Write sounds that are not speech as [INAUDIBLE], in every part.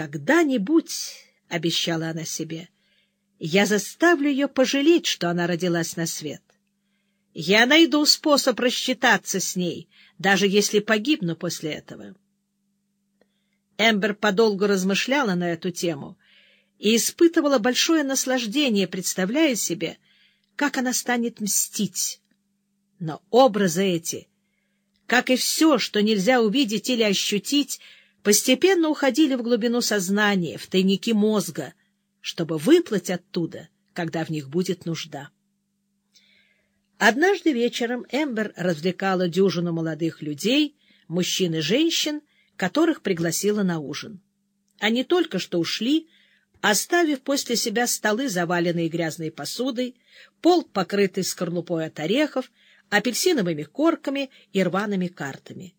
«Когда-нибудь, — обещала она себе, — я заставлю ее пожалеть, что она родилась на свет. Я найду способ рассчитаться с ней, даже если погибну после этого». Эмбер подолгу размышляла на эту тему и испытывала большое наслаждение, представляя себе, как она станет мстить. Но образы эти, как и все, что нельзя увидеть или ощутить, постепенно уходили в глубину сознания, в тайники мозга, чтобы выплыть оттуда, когда в них будет нужда. Однажды вечером Эмбер развлекала дюжину молодых людей, мужчин и женщин, которых пригласила на ужин. Они только что ушли, оставив после себя столы, заваленные грязной посудой, пол, покрытый скорлупой от орехов, апельсиновыми корками и рваными картами.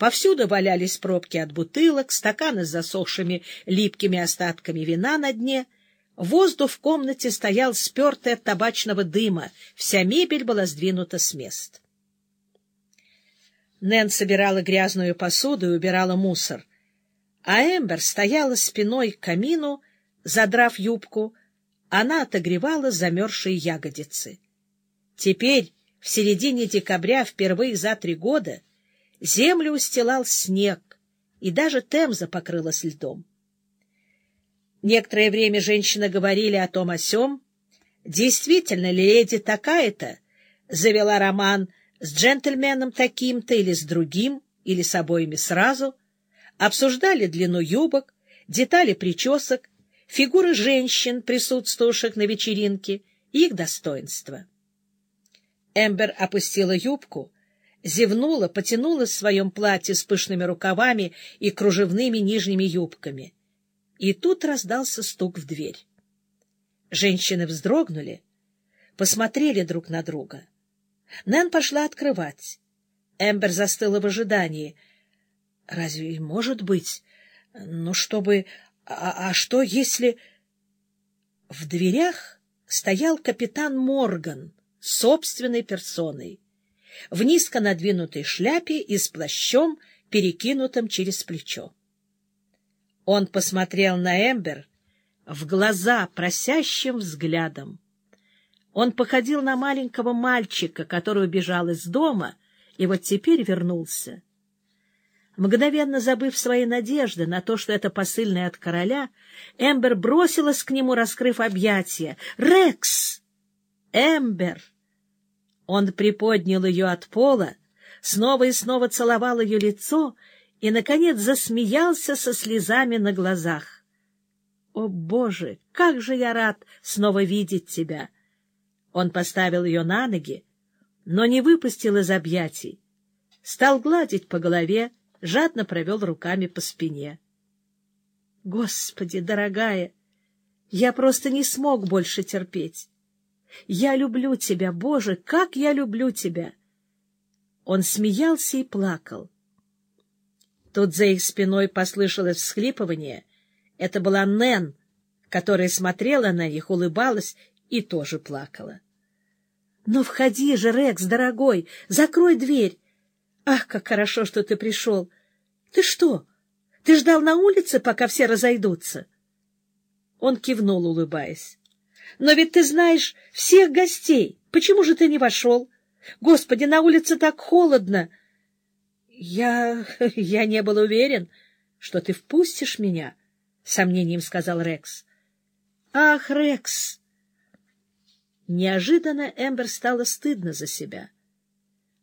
Повсюду валялись пробки от бутылок, стаканы с засохшими липкими остатками вина на дне. Воздух в комнате стоял спертый от табачного дыма, вся мебель была сдвинута с мест. Нэн собирала грязную посуду и убирала мусор, а Эмбер стояла спиной к камину, задрав юбку, она отогревала замерзшие ягодицы. Теперь, в середине декабря, впервые за три года, землю устилал снег, и даже Темза покрылась льдом. Некоторое время женщины говорили о том о сём. Действительно ли леди такая-то завела роман с джентльменом таким-то или с другим, или с обоими сразу, обсуждали длину юбок, детали причесок, фигуры женщин, присутствовавших на вечеринке, их достоинства. Эмбер опустила юбку, зевнула, потянулась в своем платье с пышными рукавами и кружевными нижними юбками. И тут раздался стук в дверь. Женщины вздрогнули, посмотрели друг на друга. Нэн пошла открывать. Эмбер застыла в ожидании. Разве может быть? Ну, чтобы... А, а что, если... В дверях стоял капитан Морган собственной персоной, в низко надвинутой шляпе и с плащом, перекинутым через плечо. Он посмотрел на Эмбер в глаза просящим взглядом. Он походил на маленького мальчика, который убежал из дома и вот теперь вернулся. Мгновенно забыв свои надежды на то, что это посыльное от короля, Эмбер бросилась к нему, раскрыв объятия. «Рекс! Эмбер!» Он приподнял ее от пола, снова и снова целовал ее лицо и, наконец, засмеялся со слезами на глазах. «О, Боже, как же я рад снова видеть тебя!» Он поставил ее на ноги, но не выпустил из объятий. Стал гладить по голове, жадно провел руками по спине. Господи, дорогая, я просто не смог больше терпеть. Я люблю тебя, Боже, как я люблю тебя! Он смеялся и плакал. Тут за их спиной послышалось всхлипывание. Это была Нэн, которая смотрела на них, улыбалась и тоже плакала. — Ну, входи же, Рекс, дорогой, закрой дверь. Ах, как хорошо, что ты пришел. Ты что, ты ждал на улице, пока все разойдутся? Он кивнул, улыбаясь. — Но ведь ты знаешь всех гостей. Почему же ты не вошел? Господи, на улице так холодно. Я... [LAUGHS] я не был уверен, что ты впустишь меня, — сомнением сказал Рекс. — Ах, Рекс! Неожиданно Эмбер стало стыдно за себя.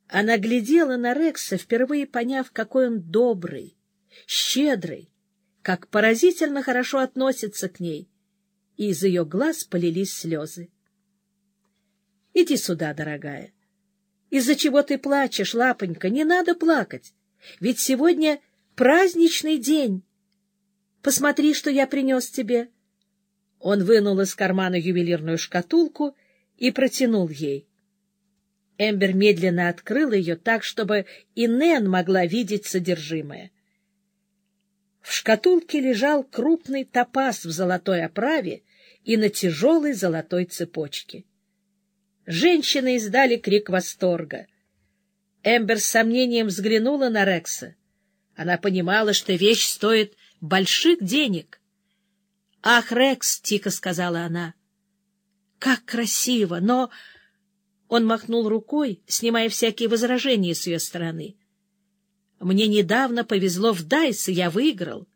Она глядела на Рекса, впервые поняв, какой он добрый, щедрый, как поразительно хорошо относится к ней, и из ее глаз полились слезы. — Иди сюда, дорогая. Из-за чего ты плачешь, лапонька? Не надо плакать, ведь сегодня праздничный день. Посмотри, что я принес тебе. Он вынул из кармана ювелирную шкатулку — и протянул ей. Эмбер медленно открыл ее так, чтобы и Нэн могла видеть содержимое. В шкатулке лежал крупный топаз в золотой оправе и на тяжелой золотой цепочке. Женщины издали крик восторга. Эмбер с сомнением взглянула на Рекса. Она понимала, что вещь стоит больших денег. — Ах, Рекс, — тихо сказала она, — как красиво, но... Он махнул рукой, снимая всякие возражения с ее стороны. — Мне недавно повезло в Дайс, я выиграл.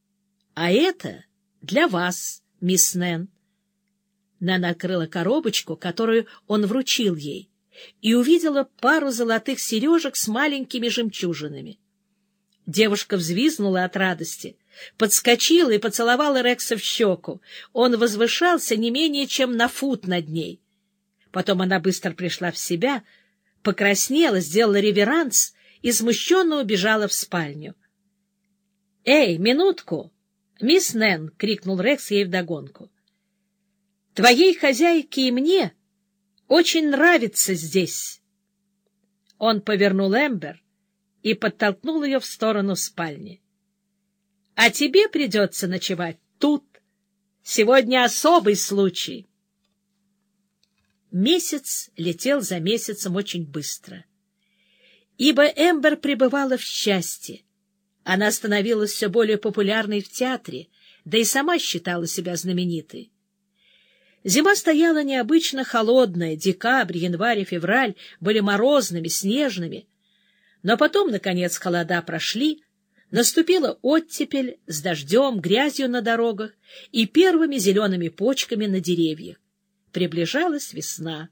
— А это для вас, мисс Нэн. Нэн открыла коробочку, которую он вручил ей, и увидела пару золотых сережек с маленькими жемчужинами. Девушка взвизгнула от радости, подскочила и поцеловала Рекса в щеку. Он возвышался не менее чем на фут над ней. Потом она быстро пришла в себя, покраснела, сделала реверанс и смущенно убежала в спальню. — Эй, минутку! «Мисс Нэн!» — крикнул Рекс ей вдогонку. «Твоей хозяйке и мне очень нравится здесь!» Он повернул Эмбер и подтолкнул ее в сторону спальни. «А тебе придется ночевать тут. Сегодня особый случай». Месяц летел за месяцем очень быстро, ибо Эмбер пребывала в счастье, она становилась все более популярной в театре, да и сама считала себя знаменитой. Зима стояла необычно холодная, декабрь, январь и февраль были морозными, снежными. Но потом, наконец, холода прошли, наступила оттепель с дождем, грязью на дорогах и первыми зелеными почками на деревьях. Приближалась весна.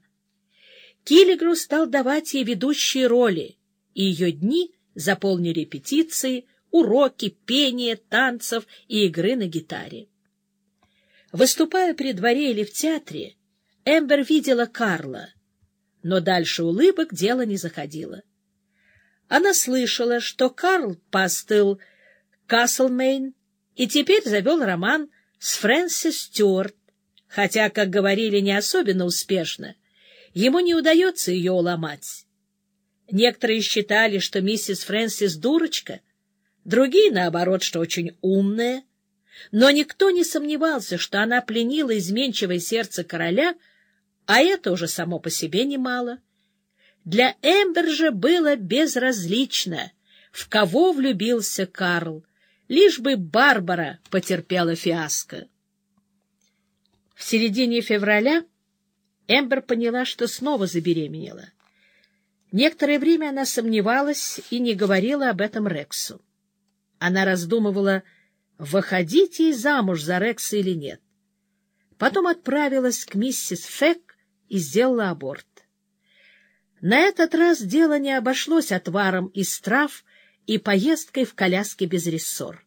Киллигру стал давать ей ведущие роли, и ее дни заполнили репетиции, уроки, пение, танцев и игры на гитаре. Выступая при дворе или в театре, Эмбер видела Карла, но дальше улыбок дело не заходило. Она слышала, что Карл постыл Каслмейн и теперь завел роман с Фрэнсис Стюарт, хотя, как говорили, не особенно успешно. Ему не удается ее уломать. Некоторые считали, что миссис Фрэнсис дурочка — другие, наоборот, что очень умная. Но никто не сомневался, что она пленила изменчивое сердце короля, а это уже само по себе немало. Для Эмбер же было безразлично, в кого влюбился Карл, лишь бы Барбара потерпела фиаско. В середине февраля Эмбер поняла, что снова забеременела. Некоторое время она сомневалась и не говорила об этом Рексу. Она раздумывала, выходить ей замуж за Рекса или нет. Потом отправилась к миссис Фек и сделала аборт. На этот раз дело не обошлось отваром из трав и поездкой в коляске без рессор.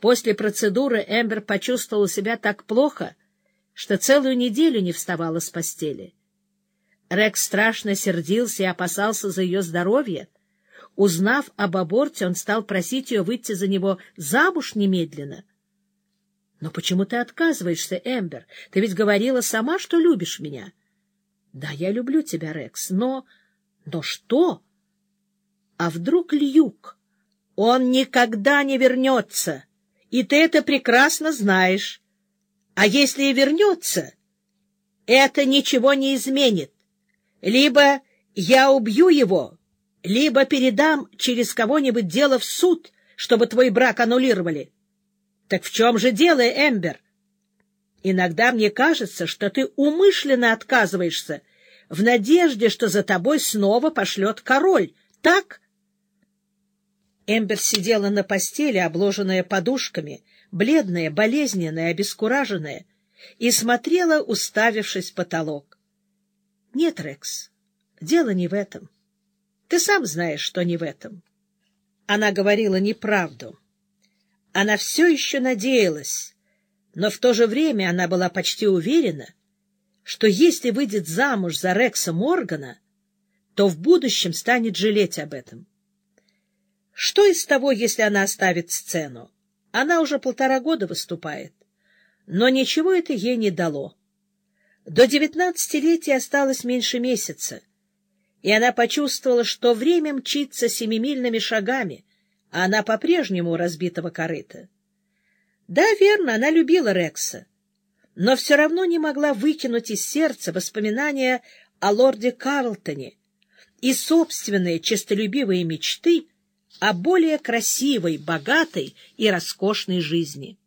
После процедуры Эмбер почувствовала себя так плохо, что целую неделю не вставала с постели. Рекс страшно сердился и опасался за ее здоровье, Узнав об аборте, он стал просить ее выйти за него замуж немедленно. — Но почему ты отказываешься, Эмбер? Ты ведь говорила сама, что любишь меня. — Да, я люблю тебя, Рекс, но... Но что? А вдруг Льюк? Он никогда не вернется, и ты это прекрасно знаешь. А если и вернется, это ничего не изменит. Либо я убью его, либо передам через кого-нибудь дело в суд, чтобы твой брак аннулировали. Так в чем же дело, Эмбер? Иногда мне кажется, что ты умышленно отказываешься в надежде, что за тобой снова пошлет король. Так? Эмбер сидела на постели, обложенная подушками, бледная, болезненная, обескураженная, и смотрела, уставившись в потолок. — Нет, Рекс, дело не в этом. — ты сам знаешь, что не в этом. Она говорила неправду. Она все еще надеялась, но в то же время она была почти уверена, что если выйдет замуж за Рекса Моргана, то в будущем станет жалеть об этом. Что из того, если она оставит сцену? Она уже полтора года выступает, но ничего это ей не дало. До девятнадцатилетия осталось меньше месяца, и она почувствовала, что время мчится семимильными шагами, а она по-прежнему разбитого корыта. Да, верно, она любила Рекса, но все равно не могла выкинуть из сердца воспоминания о лорде Карлтоне и собственные честолюбивые мечты о более красивой, богатой и роскошной жизни.